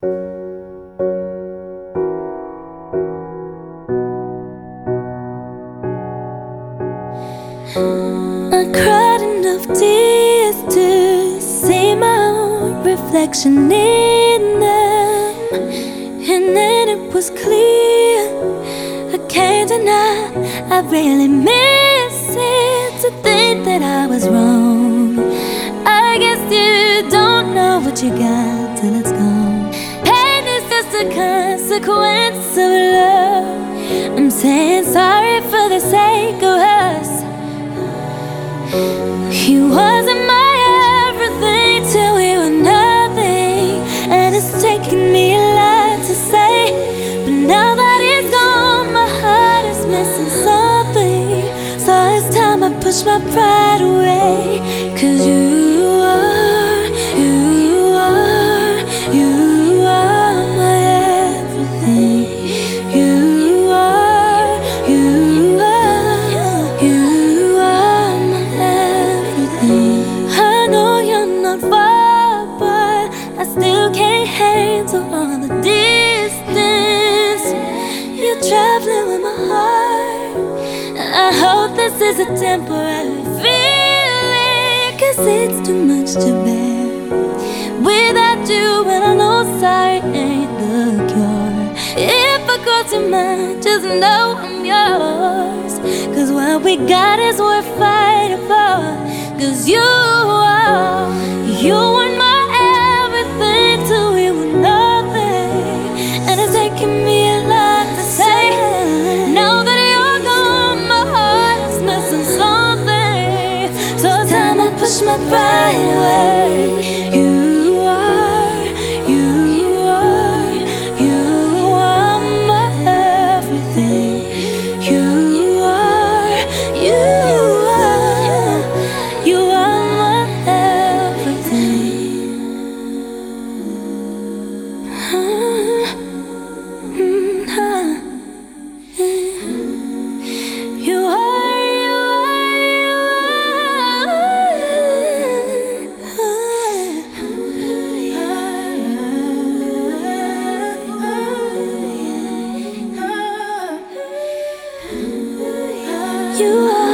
I cried enough tears to see my own reflection in them, and then it was clear. I can't deny I really miss it to think that I was wrong. I guess you don't know what you got till it's gone. A consequence of love. I'm saying sorry for the sake of us. He wasn't my everything till we were nothing, and it's taken me a lot to say. But now that he's gone, my heart is missing something. So it's time I push my pride away. Cause you still can't handle all the distance. You're traveling with my heart. I hope this is a temporary feeling, cause it's too much to bear. Without you, and I know sorry ain't the cure. If I cross your mind, just know I'm yours. Cause what we got is worth fighting for. Cause you away. You are.